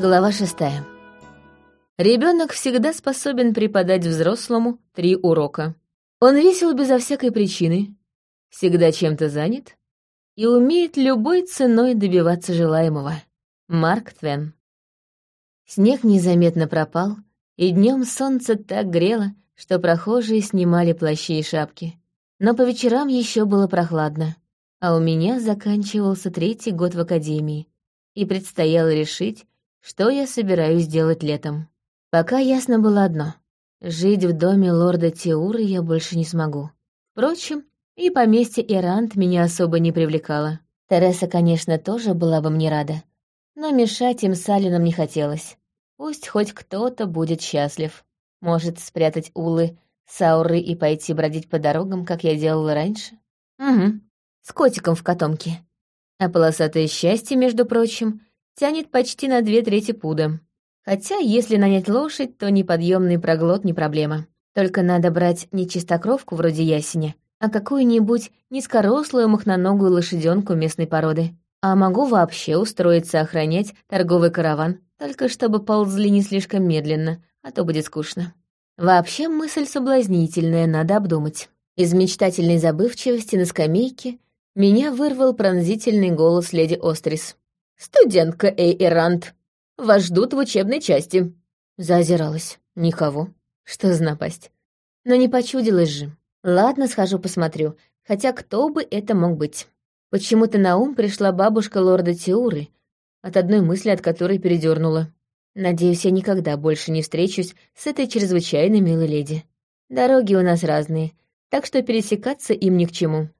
Глава шестая. Ребенок всегда способен преподать взрослому три урока. Он весел безо всякой причины, всегда чем-то занят и умеет любой ценой добиваться желаемого. Марк Твен. Снег незаметно пропал, и днем солнце так грело, что прохожие снимали плащи и шапки. Но по вечерам еще было прохладно, а у меня заканчивался третий год в академии, и предстояло решить, что я собираюсь делать летом. Пока ясно было одно — жить в доме лорда Теуры я больше не смогу. Впрочем, и поместье Ирант меня особо не привлекало. Тереса, конечно, тоже была бы мне рада, но мешать им с Алином не хотелось. Пусть хоть кто-то будет счастлив. Может, спрятать улы Сауры и пойти бродить по дорогам, как я делала раньше? Угу, с котиком в котомке. А полосатое счастье, между прочим, тянет почти на две трети пуда. Хотя, если нанять лошадь, то неподъемный проглот не проблема. Только надо брать не чистокровку вроде ясеня, а какую-нибудь низкорослую махноногую лошаденку местной породы. А могу вообще устроиться охранять торговый караван, только чтобы ползли не слишком медленно, а то будет скучно. Вообще мысль соблазнительная, надо обдумать. Из мечтательной забывчивости на скамейке меня вырвал пронзительный голос леди Острис. «Студентка Эй вас ждут в учебной части». Заозиралась. Никого. Что за напасть? Но не почудилась же. Ладно, схожу посмотрю, хотя кто бы это мог быть. Почему-то на ум пришла бабушка лорда Тиуры, от одной мысли от которой передернула. Надеюсь, я никогда больше не встречусь с этой чрезвычайно милой леди. Дороги у нас разные, так что пересекаться им ни к чему.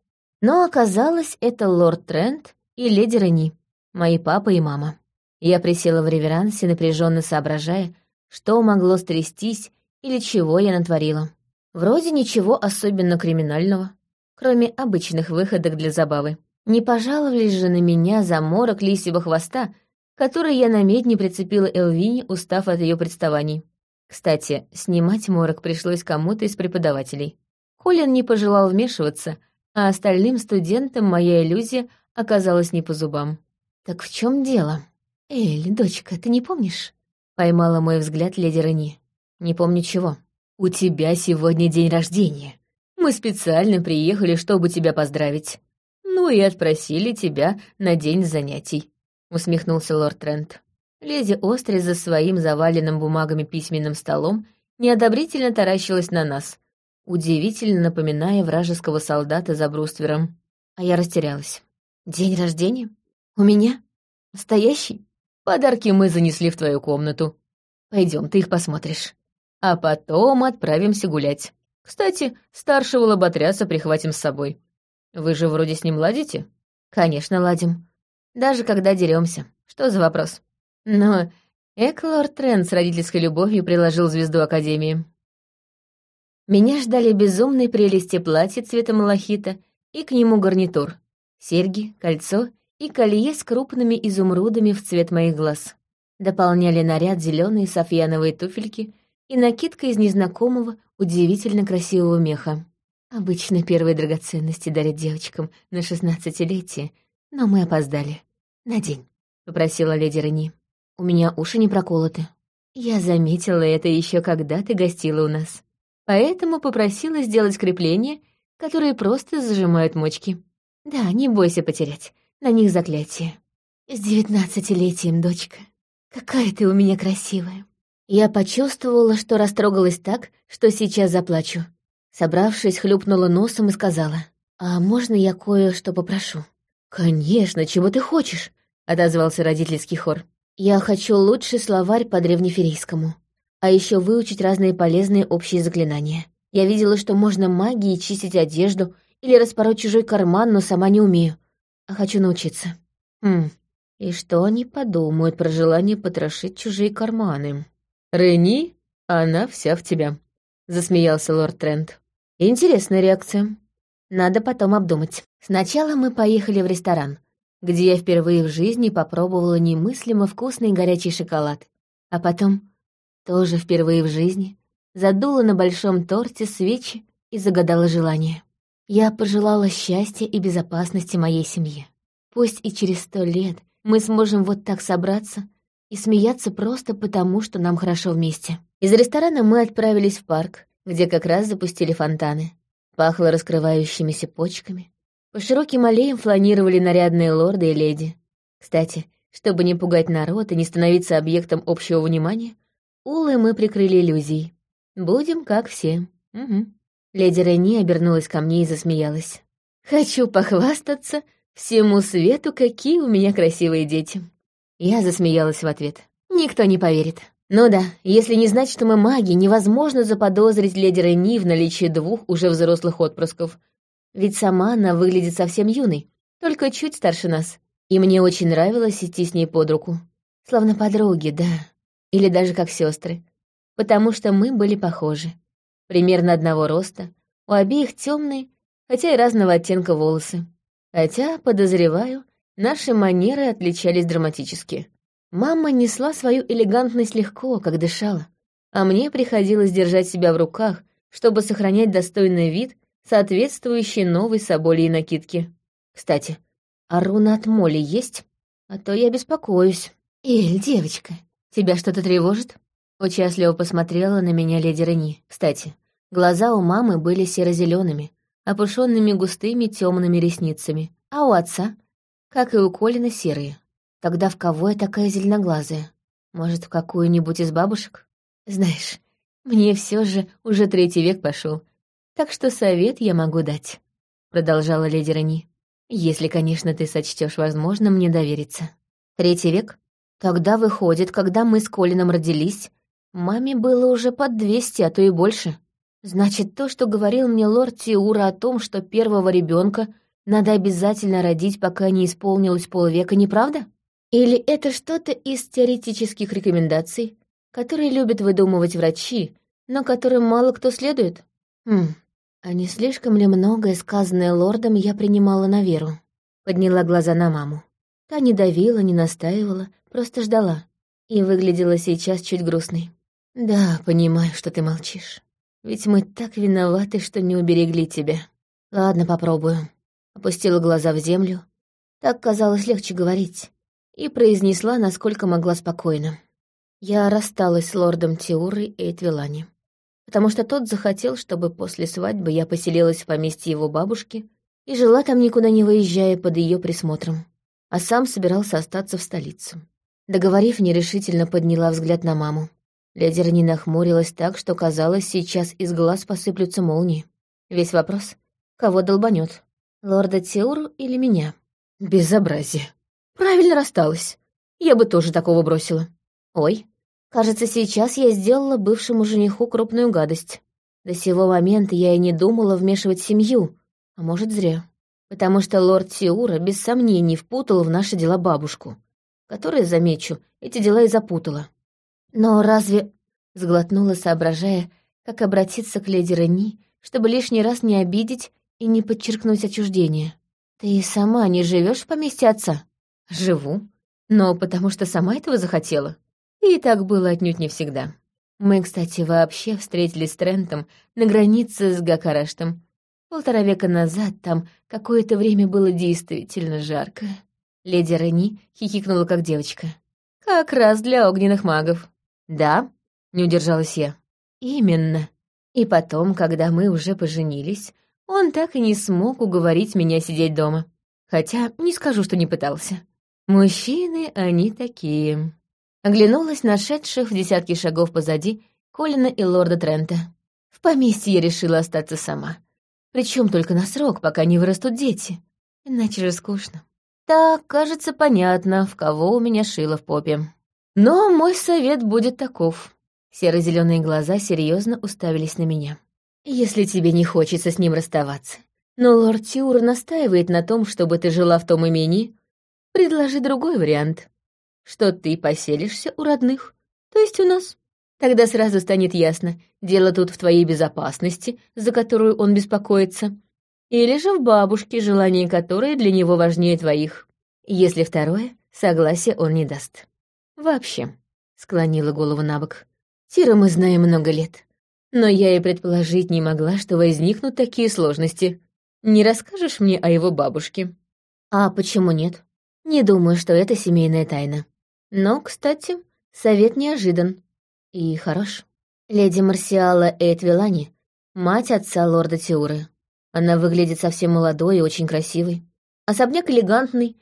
Но оказалось, это лорд Трент и леди Рени, мои папа и мама. Я присела в реверансе, напряженно соображая, что могло стрястись или чего я натворила. Вроде ничего особенно криминального, кроме обычных выходок для забавы. Не пожаловались же на меня за морок лисьего хвоста, который я на медне прицепила Элвине, устав от ее представаний. Кстати, снимать морок пришлось кому-то из преподавателей. Колин не пожелал вмешиваться, а остальным студентам моя иллюзия оказалась не по зубам. «Так в чем дело?» «Эль, дочка, ты не помнишь?» Поймала мой взгляд леди Рени. «Не помню чего». «У тебя сегодня день рождения. Мы специально приехали, чтобы тебя поздравить. Ну и отпросили тебя на день занятий», — усмехнулся лорд Трент. Леди Остри за своим заваленным бумагами письменным столом неодобрительно таращилась на нас, удивительно напоминая вражеского солдата за бруствером. А я растерялась. «День рождения? У меня? Настоящий? Подарки мы занесли в твою комнату. Пойдем, ты их посмотришь. А потом отправимся гулять. Кстати, старшего лоботряса прихватим с собой. Вы же вроде с ним ладите? Конечно, ладим. Даже когда деремся. Что за вопрос? Но Эклор Трент с родительской любовью приложил звезду Академии. Меня ждали безумной прелести платья цвета малахита и к нему гарнитур. Серьги, кольцо и колье с крупными изумрудами в цвет моих глаз. Дополняли наряд зеленые софьяновые туфельки и накидка из незнакомого, удивительно красивого меха. Обычно первые драгоценности дарят девочкам на шестнадцатилетие, но мы опоздали. На день, — попросила леди Рени. У меня уши не проколоты. Я заметила это еще когда ты гостила у нас. Поэтому попросила сделать крепления, которые просто зажимают мочки. Да, не бойся потерять. На них заклятие. С девятнадцатилетием, дочка. Какая ты у меня красивая. Я почувствовала, что растрогалась так, что сейчас заплачу. Собравшись, хлюпнула носом и сказала, «А можно я кое-что попрошу?» «Конечно, чего ты хочешь?» — отозвался родительский хор. «Я хочу лучший словарь по древнеферийскому, а еще выучить разные полезные общие заклинания. Я видела, что можно магией чистить одежду или распороть чужой карман, но сама не умею, хочу научиться. Хм, и что они подумают про желание потрошить чужие карманы?» «Рени, она вся в тебя», — засмеялся лорд Трент. Интересная реакция. Надо потом обдумать. Сначала мы поехали в ресторан, где я впервые в жизни попробовала немыслимо вкусный горячий шоколад. А потом, тоже впервые в жизни, задула на большом торте свечи и загадала желание. Я пожелала счастья и безопасности моей семье. Пусть и через сто лет мы сможем вот так собраться, и смеяться просто потому, что нам хорошо вместе. Из ресторана мы отправились в парк, где как раз запустили фонтаны. Пахло раскрывающимися почками. По широким аллеям фланировали нарядные лорды и леди. Кстати, чтобы не пугать народ и не становиться объектом общего внимания, улы мы прикрыли иллюзией. Будем как все. Угу. Леди Рейни обернулась ко мне и засмеялась. «Хочу похвастаться всему свету, какие у меня красивые дети». Я засмеялась в ответ. «Никто не поверит». Ну да, если не знать, что мы маги, невозможно заподозрить леди Рейни в наличии двух уже взрослых отпрысков. Ведь сама она выглядит совсем юной, только чуть старше нас. И мне очень нравилось идти с ней под руку. Словно подруги, да. Или даже как сестры. Потому что мы были похожи. Примерно одного роста, у обеих темные, хотя и разного оттенка волосы. Хотя, подозреваю, наши манеры отличались драматически. Мама несла свою элегантность легко, как дышала, а мне приходилось держать себя в руках, чтобы сохранять достойный вид, соответствующий новой соболей накидке. Кстати, а руна от моли есть? А то я беспокоюсь. Эль, девочка, тебя что-то тревожит? Участливо посмотрела на меня леди Рени. Кстати, глаза у мамы были серо-зелеными, опушенными густыми темными ресницами, а у отца, как и у Колина, серые. Тогда в кого я такая зеленоглазая? Может, в какую-нибудь из бабушек? Знаешь, мне все же уже третий век пошел, так что совет я могу дать, продолжала леди Рани. Если, конечно, ты сочтешь возможным мне довериться. Третий век? Тогда выходит, когда мы с Колином родились, маме было уже под двести, а то и больше. Значит, то, что говорил мне лорд Тиура о том, что первого ребенка надо обязательно родить, пока не исполнилось полвека, неправда? Или это что-то из теоретических рекомендаций, которые любят выдумывать врачи, но которым мало кто следует? Хм, а не слишком ли многое, сказанное лордом, я принимала на веру? Подняла глаза на маму. Та не давила, не настаивала, просто ждала. И выглядела сейчас чуть грустной. «Да, понимаю, что ты молчишь. Ведь мы так виноваты, что не уберегли тебя. Ладно, попробую». Опустила глаза в землю. Так казалось легче говорить и произнесла, насколько могла спокойно. Я рассталась с лордом Тиурой и Этвилани, потому что тот захотел, чтобы после свадьбы я поселилась в поместье его бабушки и жила там никуда не выезжая под ее присмотром, а сам собирался остаться в столице. Договорив, нерешительно подняла взгляд на маму. Леди Рни нахмурилась так, что казалось, сейчас из глаз посыплются молнии. Весь вопрос — кого долбанет? Лорда Тиуру или меня? Безобразие. Правильно рассталась. Я бы тоже такого бросила. Ой, кажется, сейчас я сделала бывшему жениху крупную гадость. До сего момента я и не думала вмешивать семью, а может, зря. Потому что лорд Сиура без сомнений впутал в наши дела бабушку, которая, замечу, эти дела и запутала. Но разве... Сглотнула, соображая, как обратиться к леди Рени, чтобы лишний раз не обидеть и не подчеркнуть отчуждение. «Ты сама не живешь в поместье отца?» Живу, но потому что сама этого захотела. И так было отнюдь не всегда. Мы, кстати, вообще встретились с Трентом на границе с Гакараштом. Полтора века назад там какое-то время было действительно жарко. Леди Рени хихикнула, как девочка. «Как раз для огненных магов». «Да?» — не удержалась я. «Именно. И потом, когда мы уже поженились, он так и не смог уговорить меня сидеть дома. Хотя не скажу, что не пытался. Мужчины они такие. Оглянулась на шедших в десятки шагов позади Колина и лорда Трента. В поместье я решила остаться сама. Причем только на срок, пока не вырастут дети. Иначе же скучно. Так, кажется, понятно, в кого у меня шило в попе. Но мой совет будет таков. Серо-зеленые глаза серьезно уставились на меня. Если тебе не хочется с ним расставаться, но лорд Тюр настаивает на том, чтобы ты жила в том имении, Предложи другой вариант. Что ты поселишься у родных, то есть у нас. Тогда сразу станет ясно, дело тут в твоей безопасности, за которую он беспокоится, или же в бабушке, желание которой для него важнее твоих. Если второе, согласия он не даст. Вообще, склонила голову на бок. Тира мы знаем много лет. Но я и предположить не могла, что возникнут такие сложности. Не расскажешь мне о его бабушке? А почему нет? Не думаю, что это семейная тайна. Но, кстати, Совет неожидан и хорош. Леди Марсиала Эйтвилани — мать отца лорда Тиуры. Она выглядит совсем молодой и очень красивой. Особняк элегантный,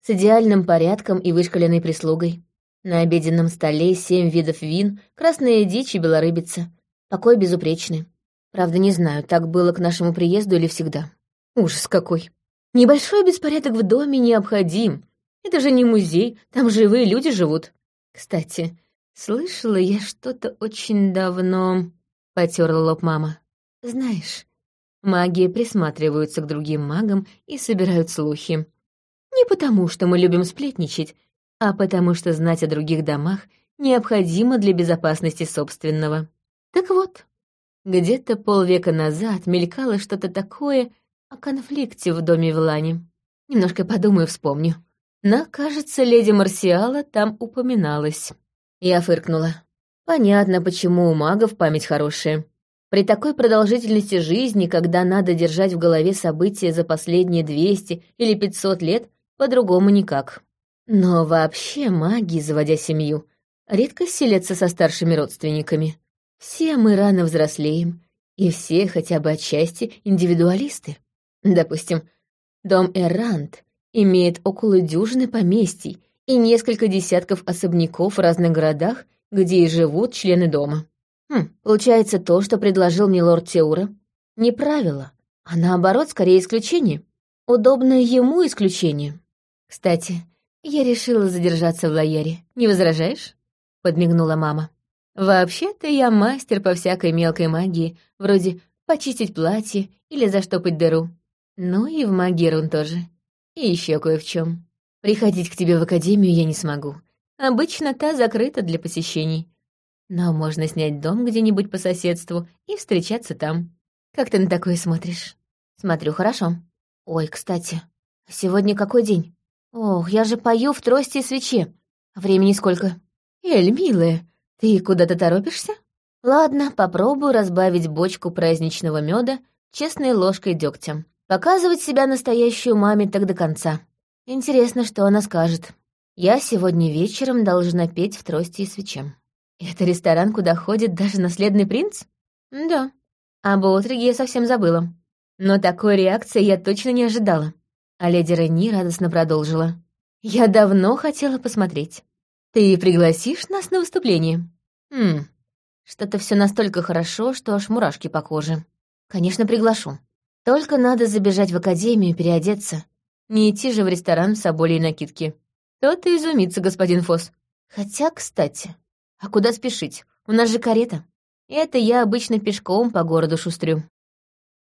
с идеальным порядком и вышкаленной прислугой. На обеденном столе семь видов вин, красная дичь и белорыбица. Покой безупречный. Правда, не знаю, так было к нашему приезду или всегда. Ужас какой. Небольшой беспорядок в доме необходим. Это же не музей, там живые люди живут. Кстати, «Слышала я что-то очень давно», — потерла лоб мама. «Знаешь, маги присматриваются к другим магам и собирают слухи. Не потому, что мы любим сплетничать, а потому что знать о других домах необходимо для безопасности собственного. Так вот, где-то полвека назад мелькало что-то такое о конфликте в доме Влани. Немножко подумаю, вспомню. Но, кажется, леди Марсиала там упоминалась. Я фыркнула. Понятно, почему у магов память хорошая. При такой продолжительности жизни, когда надо держать в голове события за последние 200 или 500 лет, по-другому никак. Но вообще маги, заводя семью, редко селятся со старшими родственниками. Все мы рано взрослеем, и все хотя бы отчасти индивидуалисты. Допустим, дом Эрант имеет около дюжины поместий и несколько десятков особняков в разных городах, где и живут члены дома. Хм, получается, то, что предложил мне лорд Теура, не правило, а наоборот, скорее исключение. Удобное ему исключение. Кстати, я решила задержаться в Лояре. Не возражаешь? Подмигнула мама. Вообще-то я мастер по всякой мелкой магии, вроде почистить платье или заштопать дыру. Ну и в магии рун тоже. И еще кое в чем. Приходить к тебе в академию я не смогу. Обычно та закрыта для посещений. Но можно снять дом где-нибудь по соседству и встречаться там. Как ты на такое смотришь? Смотрю хорошо. Ой, кстати, сегодня какой день? Ох, я же пою в трости и свече. Времени сколько? Эль, милая, ты куда-то торопишься? Ладно, попробую разбавить бочку праздничного меда честной ложкой дегтя. Показывать себя настоящую маме так до конца. Интересно, что она скажет. Я сегодня вечером должна петь в трости и свече. Это ресторан, куда ходит даже наследный принц? Да. Об Отриге я совсем забыла. Но такой реакции я точно не ожидала. А леди Ренни радостно продолжила. Я давно хотела посмотреть. Ты пригласишь нас на выступление? Хм, что-то все настолько хорошо, что аж мурашки по коже. Конечно, приглашу. Только надо забежать в академию, переодеться, не идти же в ресторан в соболей накидке. То-то изумится господин Фос. Хотя, кстати, а куда спешить? У нас же карета. Это я обычно пешком по городу шустрю.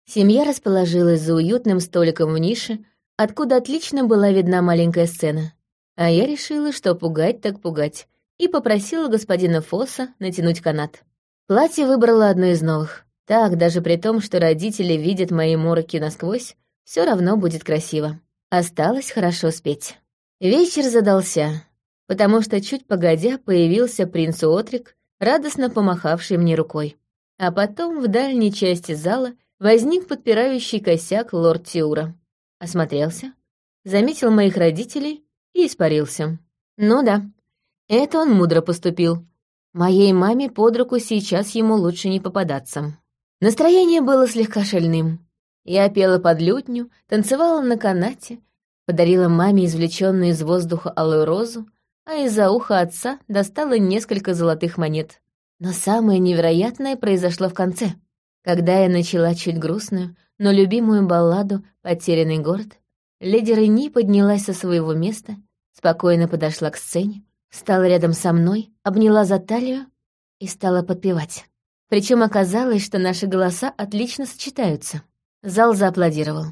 Семья расположилась за уютным столиком в нише, откуда отлично была видна маленькая сцена. А я решила, что пугать так пугать, и попросила господина Фосса натянуть канат. Платье выбрала одно из новых. Так, даже при том, что родители видят мои мороки насквозь, все равно будет красиво. Осталось хорошо спеть. Вечер задался, потому что чуть погодя появился принц Отрик, радостно помахавший мне рукой. А потом в дальней части зала возник подпирающий косяк лорд Тиура. Осмотрелся, заметил моих родителей и испарился. Ну да, это он мудро поступил. Моей маме под руку сейчас ему лучше не попадаться. Настроение было слегка шальным. Я пела под лютню, танцевала на канате, подарила маме извлеченную из воздуха алую розу, а из-за уха отца достала несколько золотых монет. Но самое невероятное произошло в конце. Когда я начала чуть грустную, но любимую балладу «Потерянный город», леди Рени поднялась со своего места, спокойно подошла к сцене, стала рядом со мной, обняла за талию и стала подпевать. Причем оказалось, что наши голоса отлично сочетаются. Зал зааплодировал.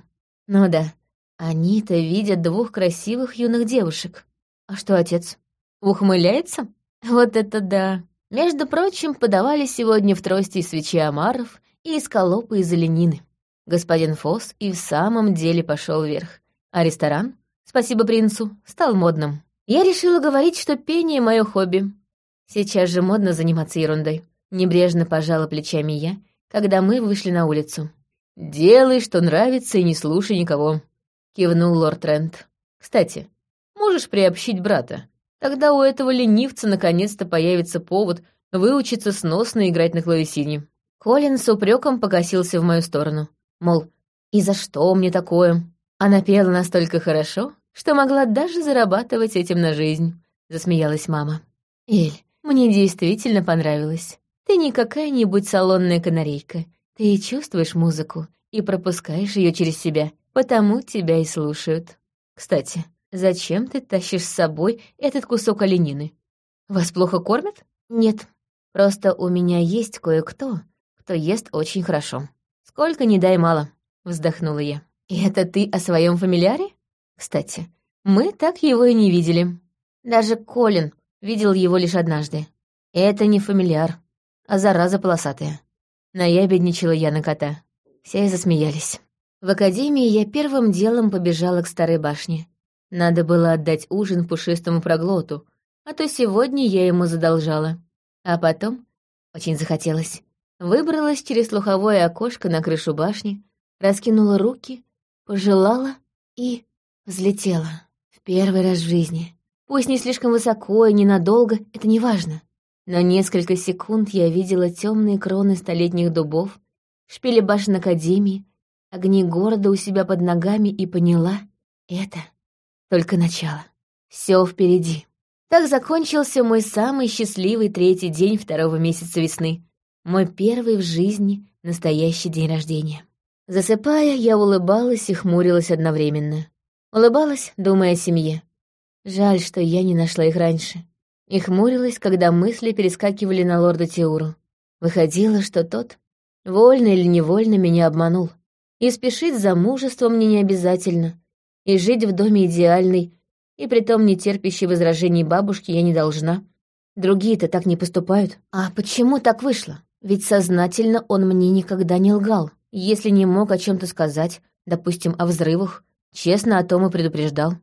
Ну да, они-то видят двух красивых юных девушек. А что отец? Ухмыляется? Вот это да. Между прочим, подавали сегодня в трости свечи омаров и эскалопы из оленины. Господин Фос и в самом деле пошел вверх. А ресторан, спасибо принцу, стал модным. Я решила говорить, что пение — мое хобби. Сейчас же модно заниматься ерундой. Небрежно пожала плечами я, когда мы вышли на улицу. «Делай, что нравится, и не слушай никого», — кивнул лорд Рент. «Кстати, можешь приобщить брата. Тогда у этого ленивца наконец-то появится повод выучиться сносно играть на клавесине. Колин с упреком покосился в мою сторону. Мол, и за что мне такое? Она пела настолько хорошо, что могла даже зарабатывать этим на жизнь, засмеялась мама. Эль, мне действительно понравилось. Ты не какая-нибудь салонная канарейка. Ты чувствуешь музыку и пропускаешь ее через себя, потому тебя и слушают. Кстати, зачем ты тащишь с собой этот кусок оленины? Вас плохо кормят? Нет, просто у меня есть кое-кто, кто ест очень хорошо. Сколько не дай мало, вздохнула я. И это ты о своем фамильяре? Кстати, мы так его и не видели. Даже Колин видел его лишь однажды. Это не фамильяр, а зараза полосатая. Наябедничала я на кота. Все засмеялись. В академии я первым делом побежала к старой башне. Надо было отдать ужин пушистому проглоту, а то сегодня я ему задолжала. А потом, очень захотелось, выбралась через слуховое окошко на крышу башни, раскинула руки, пожелала и взлетела. В первый раз в жизни. Пусть не слишком высоко и ненадолго, это не важно. На несколько секунд я видела темные кроны столетних дубов, шпили башен Академии, огни города у себя под ногами и поняла — это только начало. Все впереди. Так закончился мой самый счастливый третий день второго месяца весны. Мой первый в жизни настоящий день рождения. Засыпая, я улыбалась и хмурилась одновременно. Улыбалась, думая о семье. Жаль, что я не нашла их раньше. И хмурилась, когда мысли перескакивали на лорда Теуру. Выходило, что тот, вольно или невольно, меня обманул. И спешить за мужеством мне не обязательно. И жить в доме идеальной, и притом не терпящей возражений бабушки я не должна. Другие-то так не поступают. А почему так вышло? Ведь сознательно он мне никогда не лгал. Если не мог о чем то сказать, допустим, о взрывах, честно о том и предупреждал.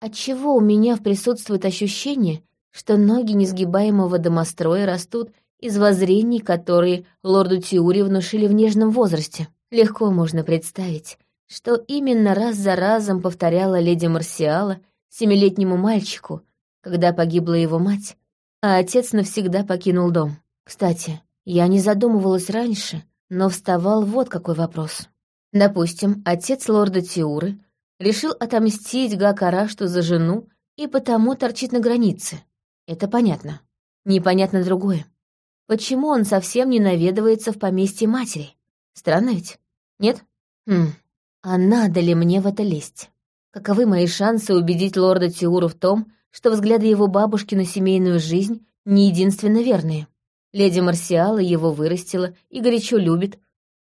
Отчего у меня присутствует ощущение, что ноги несгибаемого домостроя растут из воззрений, которые лорду Тиури внушили в нежном возрасте? Легко можно представить, что именно раз за разом повторяла леди Марсиала семилетнему мальчику, когда погибла его мать, а отец навсегда покинул дом. Кстати, я не задумывалась раньше, но вставал вот какой вопрос. Допустим, отец лорда Тиуры решил отомстить Гакарашту за жену и потому торчит на границе. Это понятно. Непонятно другое. Почему он совсем не наведывается в поместье матери? Странно ведь? Нет? Хм, а надо ли мне в это лезть? Каковы мои шансы убедить лорда Тиуру в том, что взгляды его бабушки на семейную жизнь не единственно верные? Леди Марсиала его вырастила и горячо любит.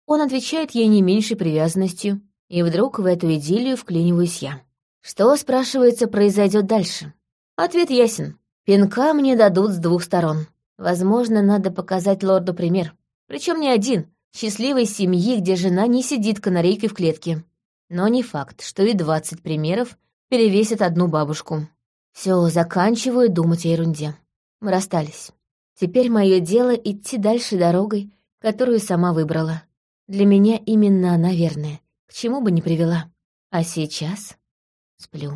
Он отвечает ей не меньшей привязанностью. И вдруг в эту идиллию вклиниваюсь я. Что, спрашивается, произойдет дальше? Ответ ясен. Пинка мне дадут с двух сторон. Возможно, надо показать лорду пример. Причем не один. Счастливой семьи, где жена не сидит канарейкой в клетке. Но не факт, что и двадцать примеров перевесят одну бабушку. Все, заканчиваю думать о ерунде. Мы расстались. Теперь мое дело идти дальше дорогой, которую сама выбрала. Для меня именно она верная, к чему бы ни привела. А сейчас сплю.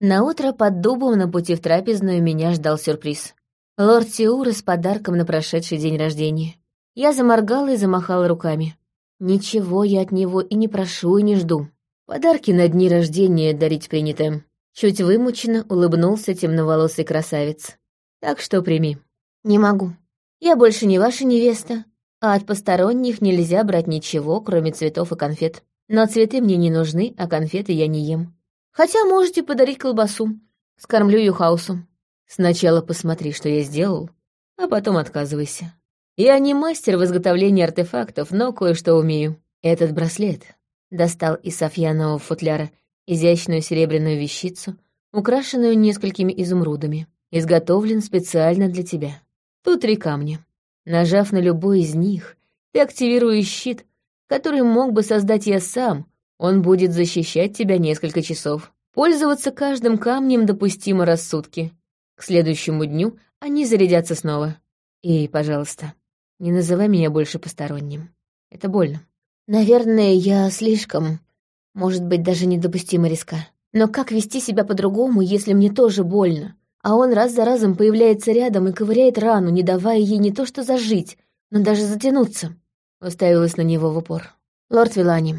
Наутро под дубом на пути в трапезную меня ждал сюрприз. Лорд Тиура с подарком на прошедший день рождения. Я заморгала и замахала руками. Ничего я от него и не прошу, и не жду. Подарки на дни рождения дарить принято. Чуть вымученно улыбнулся темноволосый красавец. Так что прими. «Не могу. Я больше не ваша невеста, а от посторонних нельзя брать ничего, кроме цветов и конфет. Но цветы мне не нужны, а конфеты я не ем. Хотя можете подарить колбасу. Скормлю Юхаусу. Сначала посмотри, что я сделал, а потом отказывайся. Я не мастер в изготовлении артефактов, но кое-что умею. Этот браслет достал из Софьянового футляра изящную серебряную вещицу, украшенную несколькими изумрудами. Изготовлен специально для тебя. Тут три камня. Нажав на любой из них, ты активируешь щит, который мог бы создать я сам. Он будет защищать тебя несколько часов. Пользоваться каждым камнем допустимо рассудки. К следующему дню они зарядятся снова. И, пожалуйста, не называй меня больше посторонним. Это больно. Наверное, я слишком, может быть, даже недопустимо риска. Но как вести себя по-другому, если мне тоже больно? А он раз за разом появляется рядом и ковыряет рану, не давая ей не то что зажить, но даже затянуться. Уставилась на него в упор. «Лорд Вилани,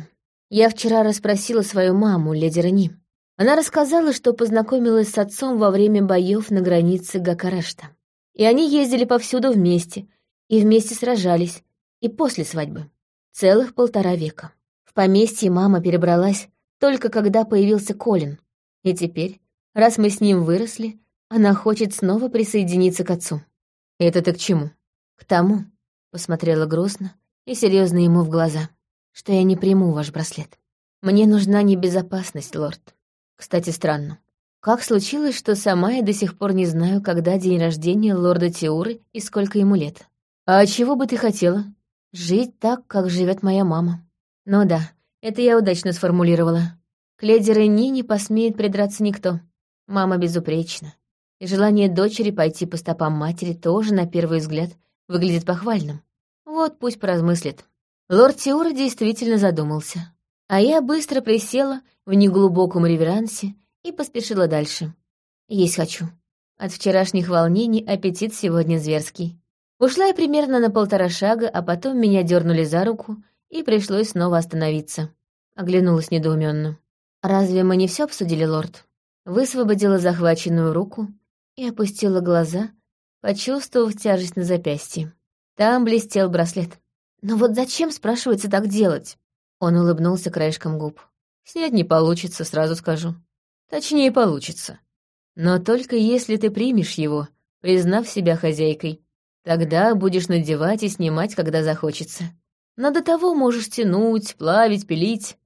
я вчера расспросила свою маму, леди Рени. Она рассказала, что познакомилась с отцом во время боев на границе Гакарашта. И они ездили повсюду вместе, и вместе сражались, и после свадьбы. Целых полтора века. В поместье мама перебралась только когда появился Колин. И теперь, раз мы с ним выросли, она хочет снова присоединиться к отцу. Это ты к чему? К тому, посмотрела грустно и серьезно ему в глаза, что я не приму ваш браслет. Мне нужна не безопасность, лорд. Кстати, странно. Как случилось, что сама я до сих пор не знаю, когда день рождения лорда Теуры и сколько ему лет? А чего бы ты хотела? Жить так, как живет моя мама. Ну да, это я удачно сформулировала. К леди Ренни не посмеет придраться никто. Мама безупречна и желание дочери пойти по стопам матери тоже, на первый взгляд, выглядит похвальным. Вот пусть поразмыслит. Лорд Тиура действительно задумался. А я быстро присела в неглубоком реверансе и поспешила дальше. Есть хочу. От вчерашних волнений аппетит сегодня зверский. Ушла я примерно на полтора шага, а потом меня дернули за руку, и пришлось снова остановиться. Оглянулась недоуменно. «Разве мы не все обсудили, лорд?» Высвободила захваченную руку и опустила глаза, почувствовав тяжесть на запястье. Там блестел браслет. «Но вот зачем, спрашивается, так делать?» Он улыбнулся краешком губ. «Снять не получится, сразу скажу. Точнее, получится. Но только если ты примешь его, признав себя хозяйкой. Тогда будешь надевать и снимать, когда захочется. Но до того можешь тянуть, плавить, пилить.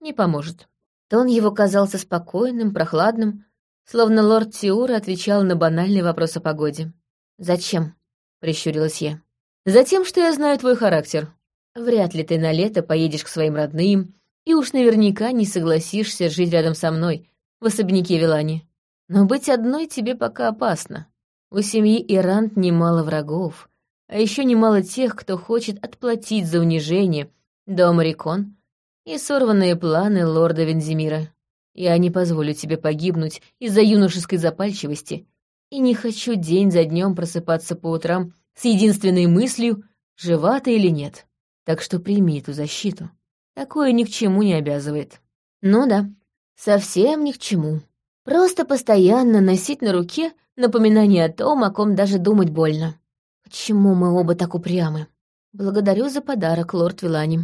Не поможет». Тон его казался спокойным, прохладным, Словно лорд Тиура отвечал на банальный вопрос о погоде. «Зачем?» — прищурилась я. «Затем, что я знаю твой характер. Вряд ли ты на лето поедешь к своим родным, и уж наверняка не согласишься жить рядом со мной, в особняке Вилани. Но быть одной тебе пока опасно. У семьи Ирант немало врагов, а еще немало тех, кто хочет отплатить за унижение, дом Рикон и сорванные планы лорда Вензимира. Я не позволю тебе погибнуть из-за юношеской запальчивости и не хочу день за днем просыпаться по утрам с единственной мыслью, жива ты или нет. Так что прими эту защиту. Такое ни к чему не обязывает. Ну да, совсем ни к чему. Просто постоянно носить на руке напоминание о том, о ком даже думать больно. Почему мы оба так упрямы? Благодарю за подарок, лорд Вилани.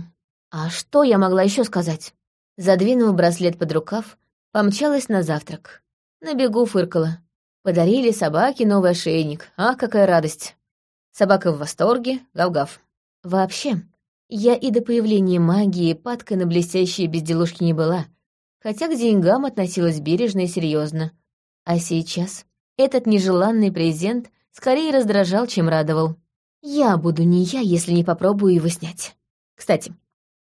А что я могла еще сказать? Задвинув браслет под рукав, помчалась на завтрак. На бегу фыркала. Подарили собаке новый ошейник. А, какая радость. Собака в восторге, гав-гав. Вообще, я и до появления магии падкой на блестящие безделушки не была, хотя к деньгам относилась бережно и серьезно. А сейчас этот нежеланный презент скорее раздражал, чем радовал. Я буду не я, если не попробую его снять. Кстати,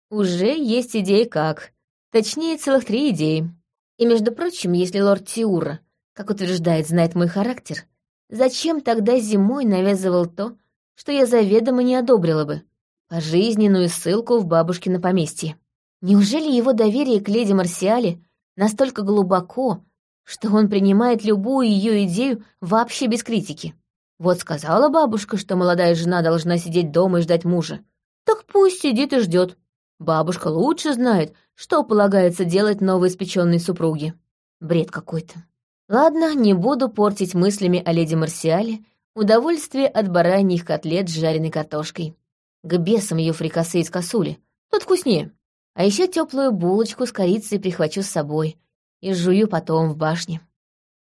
уже есть идея как. Точнее, целых три идеи. И, между прочим, если лорд Тиура, как утверждает, знает мой характер, зачем тогда зимой навязывал то, что я заведомо не одобрила бы? Пожизненную ссылку в бабушкино поместье. Неужели его доверие к леди Марсиале настолько глубоко, что он принимает любую ее идею вообще без критики? Вот сказала бабушка, что молодая жена должна сидеть дома и ждать мужа. Так пусть сидит и ждет. Бабушка лучше знает, что полагается делать новоиспеченной супруге. Бред какой-то. Ладно, не буду портить мыслями о леди Марсиале удовольствие от бараньих котлет с жареной картошкой. К бесам ее фрикасы из косули. Тут вкуснее. А еще теплую булочку с корицей прихвачу с собой и жую потом в башне.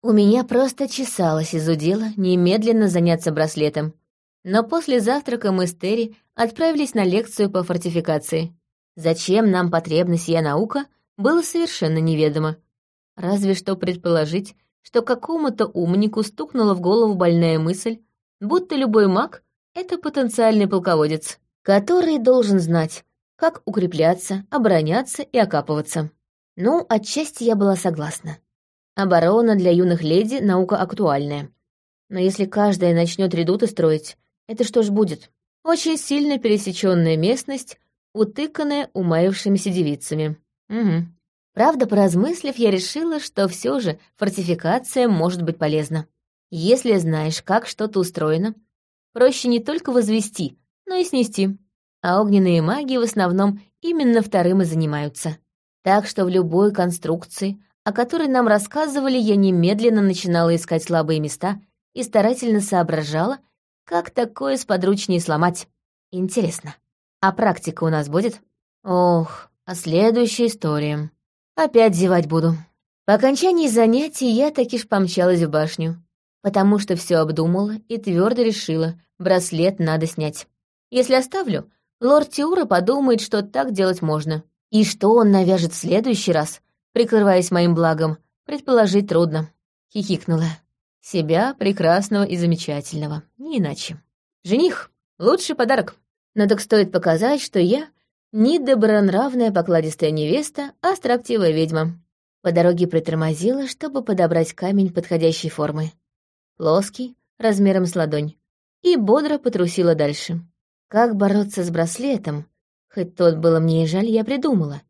У меня просто чесалось из удела немедленно заняться браслетом. Но после завтрака мы с Терри отправились на лекцию по фортификации. Зачем нам потребна сия наука, было совершенно неведомо. Разве что предположить, что какому-то умнику стукнула в голову больная мысль, будто любой маг — это потенциальный полководец, который должен знать, как укрепляться, обороняться и окапываться. Ну, отчасти я была согласна. Оборона для юных леди — наука актуальная. Но если каждая начнет редуты строить, это что ж будет? Очень сильно пересеченная местность, утыканная умаившимися девицами. Угу. Правда, поразмыслив, я решила, что все же фортификация может быть полезна. Если знаешь, как что-то устроено, проще не только возвести, но и снести. А огненные маги в основном именно вторым и занимаются. Так что в любой конструкции, о которой нам рассказывали, я немедленно начинала искать слабые места и старательно соображала, как такое сподручнее сломать. Интересно, а практика у нас будет? Ох, а следующая история. Опять зевать буду. По окончании занятий я таки ж помчалась в башню, потому что все обдумала и твердо решила, браслет надо снять. Если оставлю, лорд Тиура подумает, что так делать можно. И что он навяжет в следующий раз, прикрываясь моим благом, предположить трудно. Хихикнула. Себя прекрасного и замечательного, не иначе. Жених — лучший подарок. Но так стоит показать, что я не добронравная покладистая невеста, а строптивая ведьма. По дороге притормозила, чтобы подобрать камень подходящей формы. Плоский, размером с ладонь. И бодро потрусила дальше. Как бороться с браслетом? Хоть тот было мне и жаль, я придумала.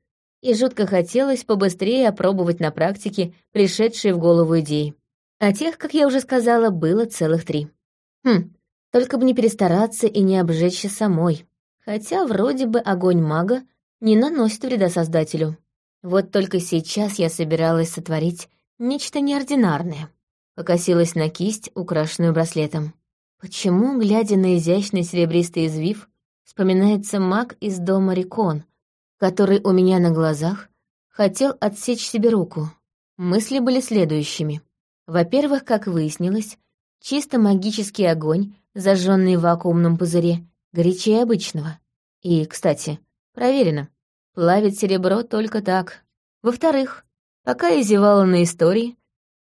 И жутко хотелось побыстрее опробовать на практике пришедшие в голову идеи. А тех, как я уже сказала, было целых три. Хм, только бы не перестараться и не обжечься самой. Хотя вроде бы огонь мага не наносит вреда создателю. Вот только сейчас я собиралась сотворить нечто неординарное. Покосилась на кисть, украшенную браслетом. Почему, глядя на изящный серебристый извив, вспоминается маг из дома Рикон, который у меня на глазах хотел отсечь себе руку? Мысли были следующими. Во-первых, как выяснилось, чисто магический огонь, зажженный в вакуумном пузыре, горячее обычного. И, кстати, проверено. Плавит серебро только так. Во-вторых, пока я зевала на истории,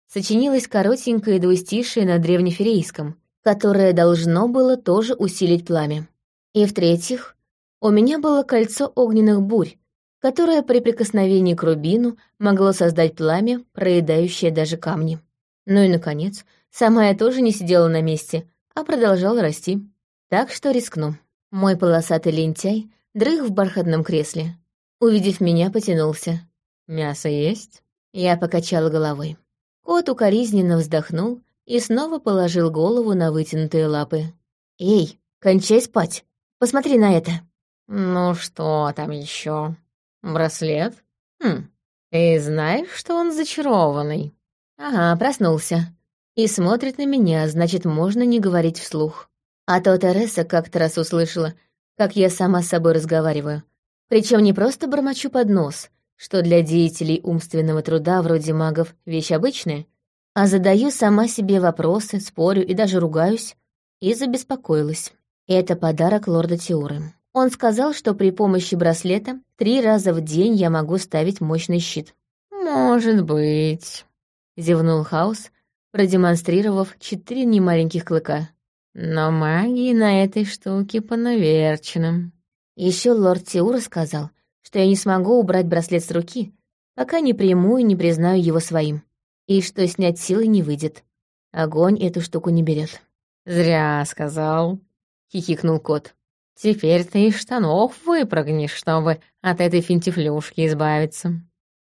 сочинилась коротенькое двустишие на древнеферейском, которое должно было тоже усилить пламя. И в-третьих, у меня было кольцо огненных бурь, которое при прикосновении к рубину могло создать пламя, проедающее даже камни. Ну и, наконец, сама я тоже не сидела на месте, а продолжала расти. Так что рискну. Мой полосатый лентяй дрых в бархатном кресле, Увидев меня, потянулся. «Мясо есть?» Я покачала головой. Кот укоризненно вздохнул и снова положил голову на вытянутые лапы. «Эй, кончай спать! Посмотри на это!» «Ну что там еще? Браслет? Хм, ты знаешь, что он зачарованный?» «Ага, проснулся. И смотрит на меня, значит, можно не говорить вслух. А то Тереса как-то раз услышала, как я сама с собой разговариваю. Причем не просто бормочу под нос, что для деятелей умственного труда вроде магов вещь обычная, а задаю сама себе вопросы, спорю и даже ругаюсь, и забеспокоилась. Это подарок лорда Теуры. Он сказал, что при помощи браслета три раза в день я могу ставить мощный щит. «Может быть», — зевнул Хаус, продемонстрировав четыре немаленьких клыка. «Но магии на этой штуке понаверчена». Еще лорд Тиура сказал, что я не смогу убрать браслет с руки, пока не приму и не признаю его своим, и что снять силы не выйдет. Огонь эту штуку не берет. «Зря сказал», — хихикнул кот. «Теперь ты из штанов выпрыгнешь, чтобы от этой финтифлюшки избавиться».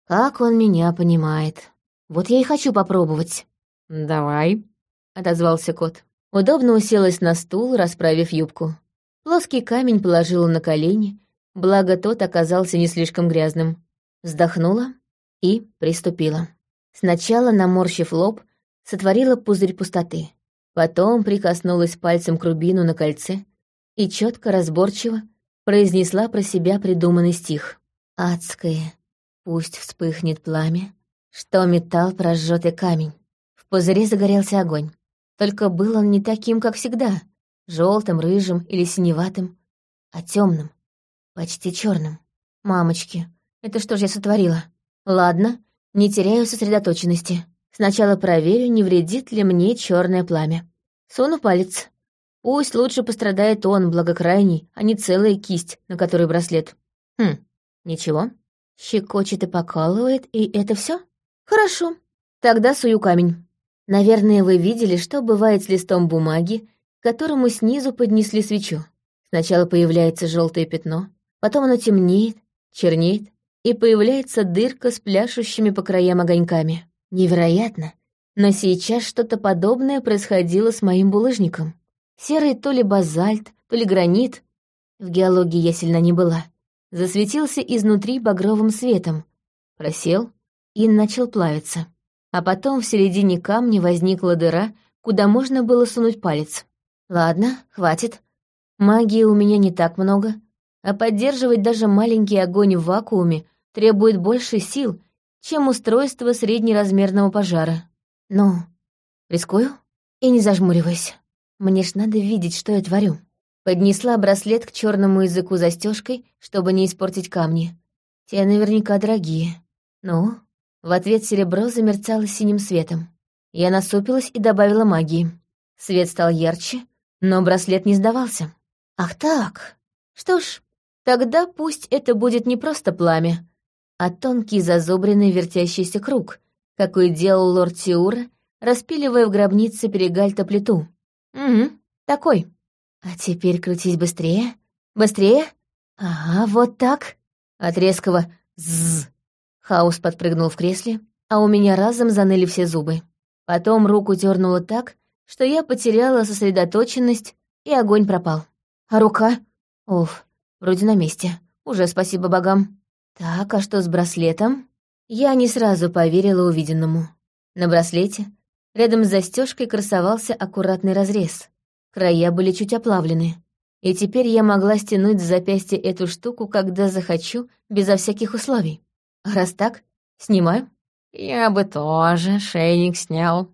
«Как он меня понимает. Вот я и хочу попробовать». «Давай», — отозвался кот. Удобно уселась на стул, расправив юбку. Плоский камень положила на колени, благо тот оказался не слишком грязным. Вздохнула и приступила. Сначала, наморщив лоб, сотворила пузырь пустоты. Потом прикоснулась пальцем к рубину на кольце и четко, разборчиво произнесла про себя придуманный стих. «Адское, пусть вспыхнет пламя, что металл прожжет и камень». Пузыре загорелся огонь. Только был он не таким, как всегда желтым, рыжим или синеватым, а темным, почти черным. Мамочки, это что же я сотворила? Ладно, не теряю сосредоточенности. Сначала проверю, не вредит ли мне черное пламя. Суну палец. Пусть лучше пострадает он, благокрайний, а не целая кисть, на которой браслет. Хм, ничего. Щекочет и покалывает, и это все? Хорошо. Тогда сую камень. Наверное, вы видели, что бывает с листом бумаги, которому снизу поднесли свечу. Сначала появляется желтое пятно, потом оно темнеет, чернеет, и появляется дырка с пляшущими по краям огоньками. Невероятно, Но сейчас что-то подобное происходило с моим булыжником. Серый то ли базальт, то ли гранит. В геологии я сильно не была. Засветился изнутри багровым светом. Просел и начал плавиться. А потом в середине камня возникла дыра, куда можно было сунуть палец. Ладно, хватит. Магии у меня не так много, а поддерживать даже маленький огонь в вакууме требует больше сил, чем устройство среднеразмерного пожара. Ну, рискую и не зажмуривайся. Мне ж надо видеть, что я творю. Поднесла браслет к черному языку застежкой, чтобы не испортить камни. Те наверняка дорогие. Ну, в ответ серебро замерцало синим светом. Я насупилась и добавила магии. Свет стал ярче, но браслет не сдавался. Ах так. Что ж, тогда пусть это будет не просто пламя, а тонкий зазубренный вертящийся круг, какой делал лорд Тиура, распиливая в гробнице перегальта плиту. Угу, такой. А теперь крутись быстрее. Быстрее. Ага, вот так. От резкого «ззз» Хаус подпрыгнул в кресле, а у меня разом заныли все зубы. Потом руку дернуло так, что я потеряла сосредоточенность, и огонь пропал. А рука? Уф, вроде на месте. Уже спасибо богам. Так, а что с браслетом? Я не сразу поверила увиденному. На браслете, рядом с застежкой, красовался аккуратный разрез. Края были чуть оплавлены. И теперь я могла стянуть с запястья эту штуку, когда захочу, безо всяких условий. Раз так, снимаю. Я бы тоже шейник снял,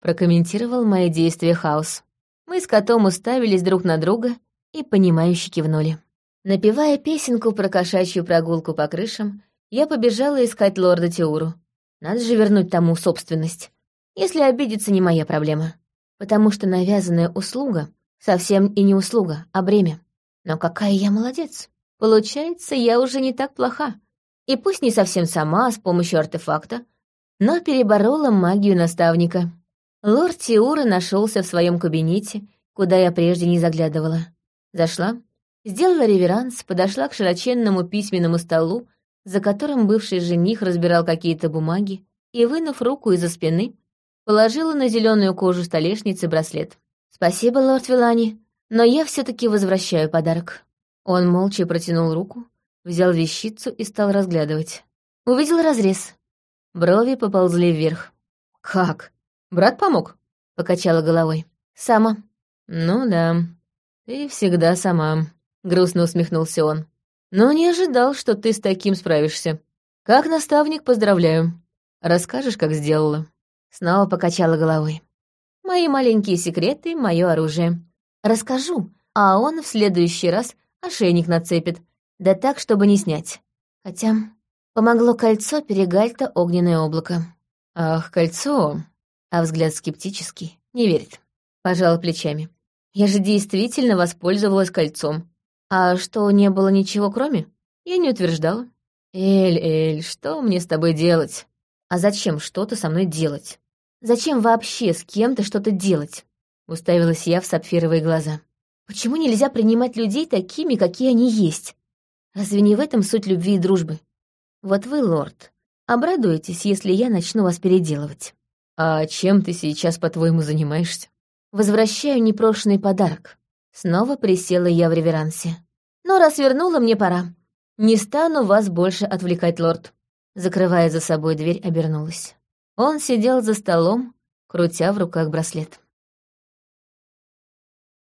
прокомментировал мои действия Хаус. Мы с котом уставились друг на друга и, понимающе кивнули. Напевая песенку про кошачью прогулку по крышам, я побежала искать лорда Теуру. Надо же вернуть тому собственность. Если обидеться, не моя проблема. Потому что навязанная услуга совсем и не услуга, а бремя. Но какая я молодец. Получается, я уже не так плоха. И пусть не совсем сама, с помощью артефакта, но переборола магию наставника. Лорд Тиура нашелся в своем кабинете, куда я прежде не заглядывала. Зашла, сделала реверанс, подошла к широченному письменному столу, за которым бывший жених разбирал какие-то бумаги, и, вынув руку из-за спины, положила на зеленую кожу столешницы браслет. «Спасибо, лорд Вилани, но я все таки возвращаю подарок». Он молча протянул руку, взял вещицу и стал разглядывать. Увидел разрез. Брови поползли вверх. «Как? Брат помог?» — покачала головой. «Сама». «Ну да, ты всегда сама», — грустно усмехнулся он. «Но не ожидал, что ты с таким справишься. Как наставник, поздравляю. Расскажешь, как сделала?» Снова покачала головой. «Мои маленькие секреты — мое оружие. Расскажу, а он в следующий раз ошейник нацепит, да так, чтобы не снять. Хотя помогло кольцо перегальта огненное облако. Ах, кольцо! А взгляд скептический, не верит. Пожала плечами. Я же действительно воспользовалась кольцом. А что, не было ничего кроме? Я не утверждала. Эль, Эль, что мне с тобой делать? А зачем что-то со мной делать? Зачем вообще с кем-то что-то делать? Уставилась я в сапфировые глаза. Почему нельзя принимать людей такими, какие они есть? Разве не в этом суть любви и дружбы? Вот вы, лорд, обрадуетесь, если я начну вас переделывать. А чем ты сейчас, по-твоему, занимаешься? Возвращаю непрошенный подарок. Снова присела я в реверансе. Но раз вернула, мне пора. Не стану вас больше отвлекать, лорд. Закрывая за собой дверь, обернулась. Он сидел за столом, крутя в руках браслет.